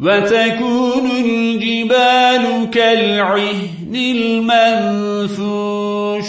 وتكون الجبال كالعهن المنفوش.